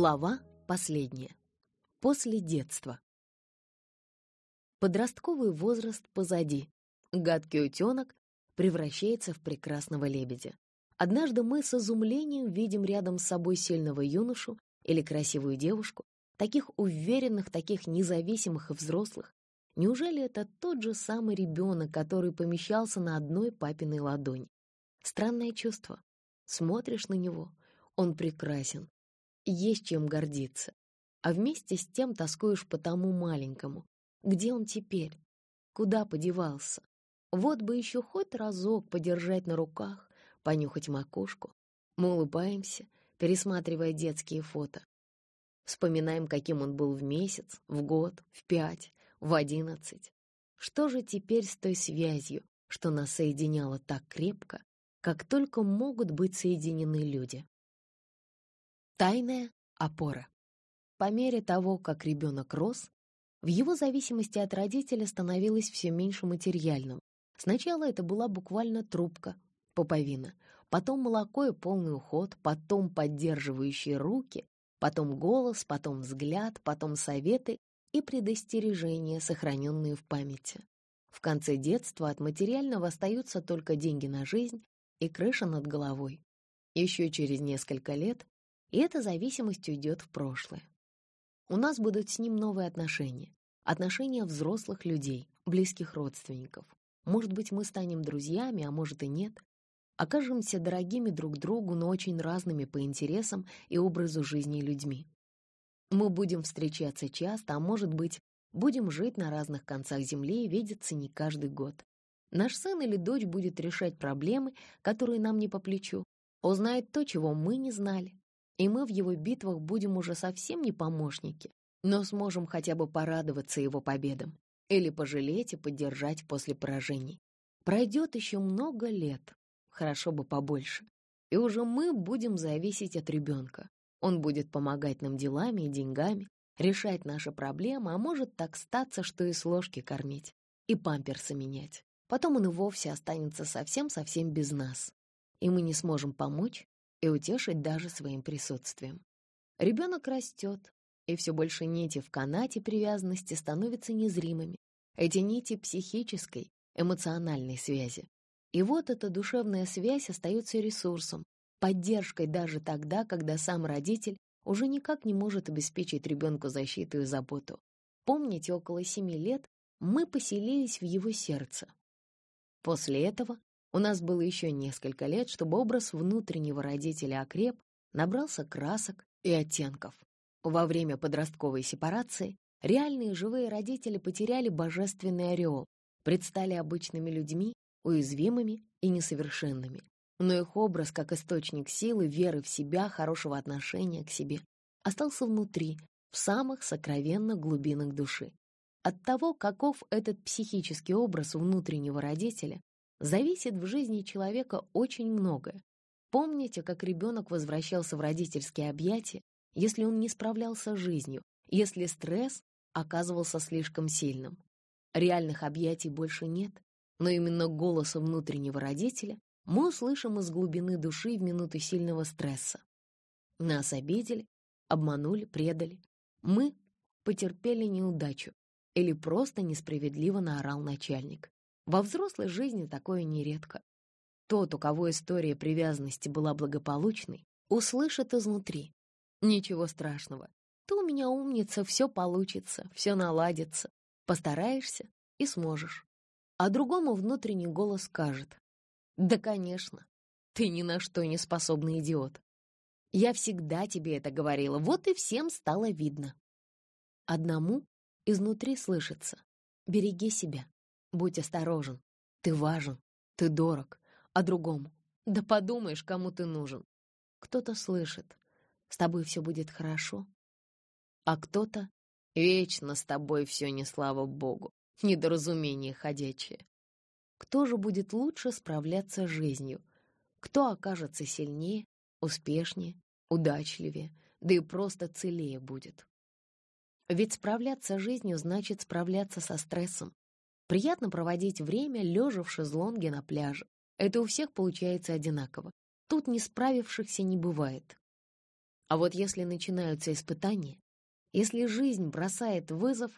Глава последняя. После детства. Подростковый возраст позади. Гадкий утенок превращается в прекрасного лебедя. Однажды мы с изумлением видим рядом с собой сильного юношу или красивую девушку, таких уверенных, таких независимых и взрослых. Неужели это тот же самый ребенок, который помещался на одной папиной ладони? Странное чувство. Смотришь на него, он прекрасен, есть чем гордиться. А вместе с тем тоскуешь по тому маленькому. Где он теперь? Куда подевался? Вот бы еще хоть разок подержать на руках, понюхать макушку. Мы улыбаемся, пересматривая детские фото. Вспоминаем, каким он был в месяц, в год, в пять, в одиннадцать. Что же теперь с той связью, что нас соединяло так крепко, как только могут быть соединены люди? Тайная опора. По мере того, как ребенок рос, в его зависимости от родителя становилось все меньше материальным. Сначала это была буквально трубка, пуповина, потом молоко и полный уход, потом поддерживающие руки, потом голос, потом взгляд, потом советы и предостережения, сохраненные в памяти. В конце детства от материального остаются только деньги на жизнь и крыша над головой. Еще через несколько лет и эта зависимость уйдет в прошлое. У нас будут с ним новые отношения, отношения взрослых людей, близких родственников. Может быть, мы станем друзьями, а может и нет. Окажемся дорогими друг другу, но очень разными по интересам и образу жизни людьми. Мы будем встречаться часто, а может быть, будем жить на разных концах земли и видеться не каждый год. Наш сын или дочь будет решать проблемы, которые нам не по плечу, узнает то, чего мы не знали, и мы в его битвах будем уже совсем не помощники, но сможем хотя бы порадоваться его победам или пожалеть и поддержать после поражений. Пройдет еще много лет, хорошо бы побольше, и уже мы будем зависеть от ребенка. Он будет помогать нам делами и деньгами, решать наши проблемы, а может так статься, что и с ложки кормить, и памперсы менять. Потом он и вовсе останется совсем-совсем без нас, и мы не сможем помочь и утешить даже своим присутствием. Ребенок растет, и все больше нити в канате привязанности становятся незримыми. Эти нити психической, эмоциональной связи. И вот эта душевная связь остается ресурсом, поддержкой даже тогда, когда сам родитель уже никак не может обеспечить ребенку защиту и заботу. Помните, около семи лет мы поселились в его сердце. После этого у нас было еще несколько лет, чтобы образ внутреннего родителя окреп, набрался красок и оттенков. Во время подростковой сепарации реальные живые родители потеряли божественный ореол, предстали обычными людьми, уязвимыми и несовершенными. Но их образ, как источник силы, веры в себя, хорошего отношения к себе, остался внутри, в самых сокровенных глубинах души. От того, каков этот психический образ внутреннего родителя, зависит в жизни человека очень многое. Помните, как ребенок возвращался в родительские объятия, если он не справлялся с жизнью, если стресс оказывался слишком сильным. Реальных объятий больше нет, но именно голос внутреннего родителя мы услышим из глубины души в минуты сильного стресса. Нас обидели, обманули, предали. Мы потерпели неудачу или просто несправедливо наорал начальник. Во взрослой жизни такое нередко. Тот, у кого история привязанности была благополучной, услышит изнутри. Ничего страшного. Ты у меня умница, все получится, все наладится. Постараешься и сможешь. А другому внутренний голос скажет. Да, конечно, ты ни на что не способный идиот. Я всегда тебе это говорила, вот и всем стало видно. Одному изнутри слышится. Береги себя. Будь осторожен. Ты важен, ты дорог. А другому? Да подумаешь, кому ты нужен. Кто-то слышит. С тобой все будет хорошо. А кто-то вечно с тобой все не слава богу. Недоразумение ходячее. Кто же будет лучше справляться с жизнью? Кто окажется сильнее, успешнее, удачливее, да и просто целее будет? Ведь справляться с жизнью значит справляться со стрессом, Приятно проводить время, лежа в шезлонге на пляже. Это у всех получается одинаково. Тут не справившихся не бывает. А вот если начинаются испытания, если жизнь бросает вызов,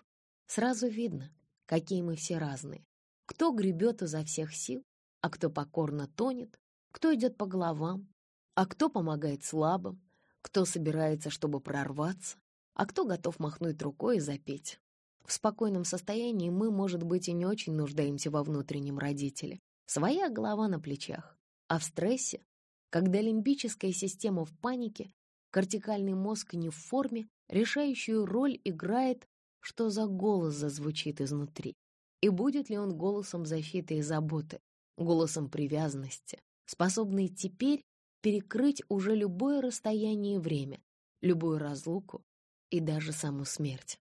сразу видно, какие мы все разные. Кто гребет изо всех сил, а кто покорно тонет, кто идет по головам, а кто помогает слабым, кто собирается, чтобы прорваться, а кто готов махнуть рукой и запеть. В спокойном состоянии мы, может быть, и не очень нуждаемся во внутреннем родителе. Своя голова на плечах. А в стрессе, когда лимбическая система в панике, кортикальный мозг не в форме, решающую роль играет, что за голос зазвучит изнутри. И будет ли он голосом защиты и заботы, голосом привязанности, способный теперь перекрыть уже любое расстояние и время, любую разлуку и даже саму смерть.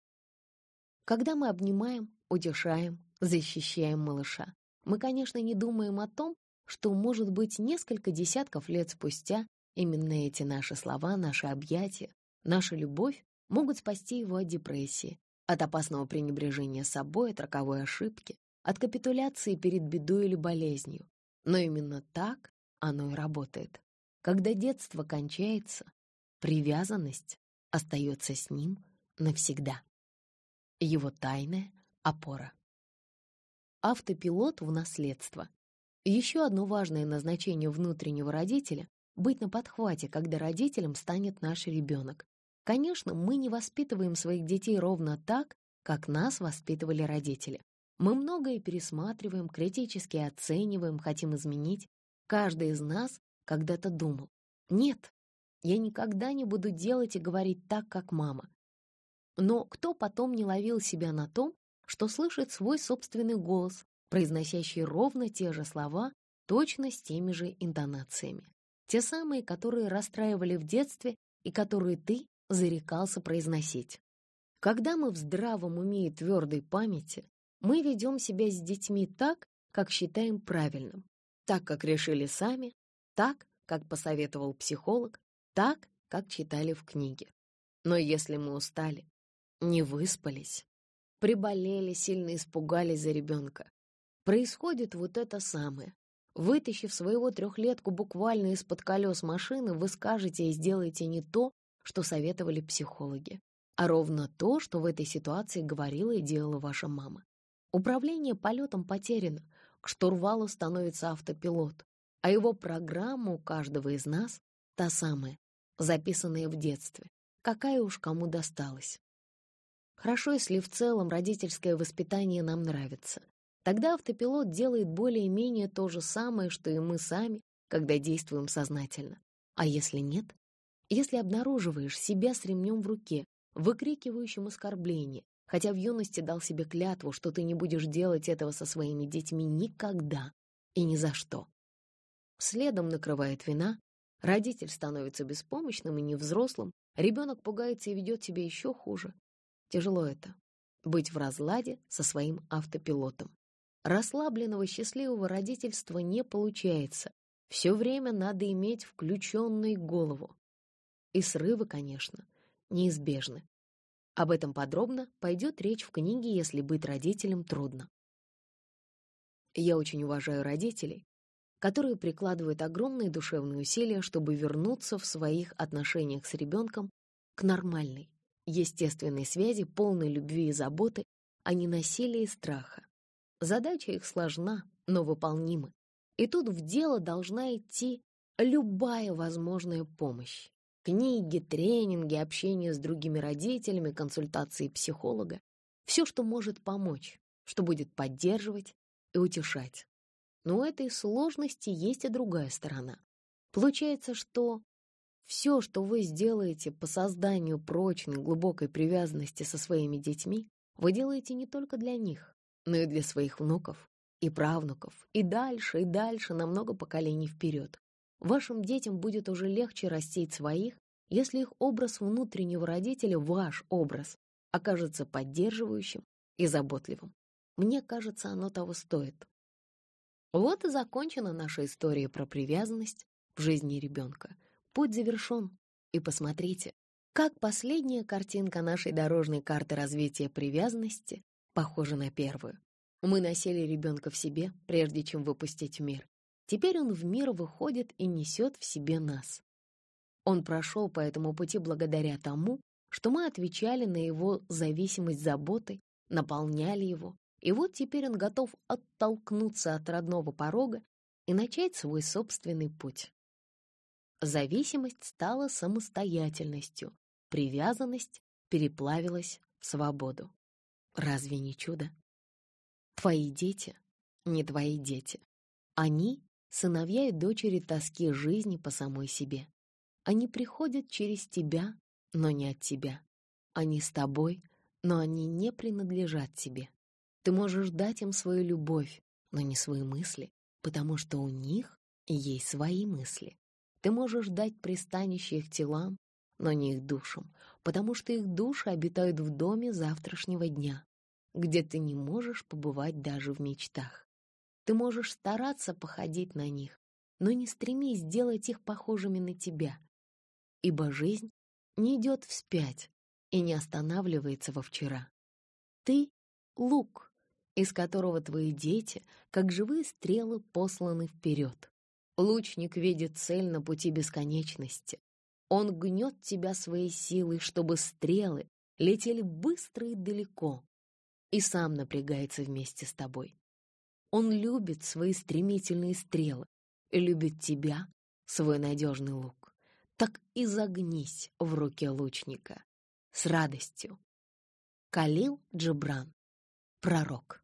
Когда мы обнимаем, утешаем, защищаем малыша, мы, конечно, не думаем о том, что, может быть, несколько десятков лет спустя именно эти наши слова, наши объятия, наша любовь могут спасти его от депрессии, от опасного пренебрежения собой, от роковой ошибки, от капитуляции перед бедой или болезнью. Но именно так оно и работает. Когда детство кончается, привязанность остается с ним навсегда. Его тайная опора. Автопилот в наследство. Еще одно важное назначение внутреннего родителя — быть на подхвате, когда родителем станет наш ребенок. Конечно, мы не воспитываем своих детей ровно так, как нас воспитывали родители. Мы многое пересматриваем, критически оцениваем, хотим изменить. Каждый из нас когда-то думал, нет, я никогда не буду делать и говорить так, как мама. Но кто потом не ловил себя на том, что слышит свой собственный голос, произносящий ровно те же слова, точно с теми же интонациями. Те самые, которые расстраивали в детстве и которые ты зарекался произносить. Когда мы в здравом уме и твердой памяти, мы ведем себя с детьми так, как считаем правильным, так, как решили сами, так, как посоветовал психолог, так, как читали в книге. Но если мы устали, не выспались, приболели, сильно испугались за ребенка, происходит вот это самое. Вытащив своего трехлетку буквально из-под колес машины, вы скажете и сделаете не то, что советовали психологи, а ровно то, что в этой ситуации говорила и делала ваша мама. Управление полетом потеряно, к штурвалу становится автопилот а его программа у каждого из нас та самая, записанная в детстве, какая уж кому досталась. Хорошо, если в целом родительское воспитание нам нравится. Тогда автопилот делает более-менее то же самое, что и мы сами, когда действуем сознательно. А если нет? Если обнаруживаешь себя с ремнем в руке, выкрикивающим оскорбление, хотя в юности дал себе клятву, что ты не будешь делать этого со своими детьми никогда и ни за что, Следом накрывает вина, родитель становится беспомощным и невзрослым, ребенок пугается и ведет себя еще хуже. Тяжело это — быть в разладе со своим автопилотом. Расслабленного счастливого родительства не получается. Все время надо иметь включенной голову. И срывы, конечно, неизбежны. Об этом подробно пойдет речь в книге «Если быть родителем трудно». Я очень уважаю родителей, которые прикладывают огромные душевные усилия, чтобы вернуться в своих отношениях с ребенком к нормальной, естественной связи, полной любви и заботы, а не насилия и страха. Задача их сложна, но выполнима. И тут в дело должна идти любая возможная помощь. Книги, тренинги, общение с другими родителями, консультации психолога. Все, что может помочь, что будет поддерживать и утешать. Но у этой сложности есть и другая сторона. Получается, что все, что вы сделаете по созданию прочной, глубокой привязанности со своими детьми, вы делаете не только для них, но и для своих внуков и правнуков, и дальше, и дальше, на много поколений вперед. Вашим детям будет уже легче растить своих, если их образ внутреннего родителя, ваш образ, окажется поддерживающим и заботливым. Мне кажется, оно того стоит. Вот и закончена наша история про привязанность в жизни ребенка. Путь завершен. И посмотрите, как последняя картинка нашей дорожной карты развития привязанности похожа на первую. Мы носили ребенка в себе, прежде чем выпустить в мир. Теперь он в мир выходит и несет в себе нас. Он прошел по этому пути благодаря тому, что мы отвечали на его зависимость заботой, наполняли его, и вот теперь он готов оттолкнуться от родного порога и начать свой собственный путь. Зависимость стала самостоятельностью, привязанность переплавилась в свободу. Разве не чудо? Твои дети не твои дети. Они — сыновья и дочери тоски жизни по самой себе. Они приходят через тебя, но не от тебя. Они с тобой, но они не принадлежат тебе. Ты можешь дать им свою любовь, но не свои мысли, потому что у них есть свои мысли. Ты можешь дать пристанище их телам, но не их душам, потому что их души обитают в доме завтрашнего дня, где ты не можешь побывать даже в мечтах. Ты можешь стараться походить на них, но не стремись сделать их похожими на тебя, ибо жизнь не идет вспять и не останавливается во вчера. Ты — лук, из которого твои дети, как живые стрелы, посланы вперед. Лучник видит цель на пути бесконечности. Он гнет тебя своей силой, чтобы стрелы летели быстро и далеко, и сам напрягается вместе с тобой. Он любит свои стремительные стрелы и любит тебя, свой надежный лук. Так и загнись в руке лучника с радостью. Калил Джибран, пророк.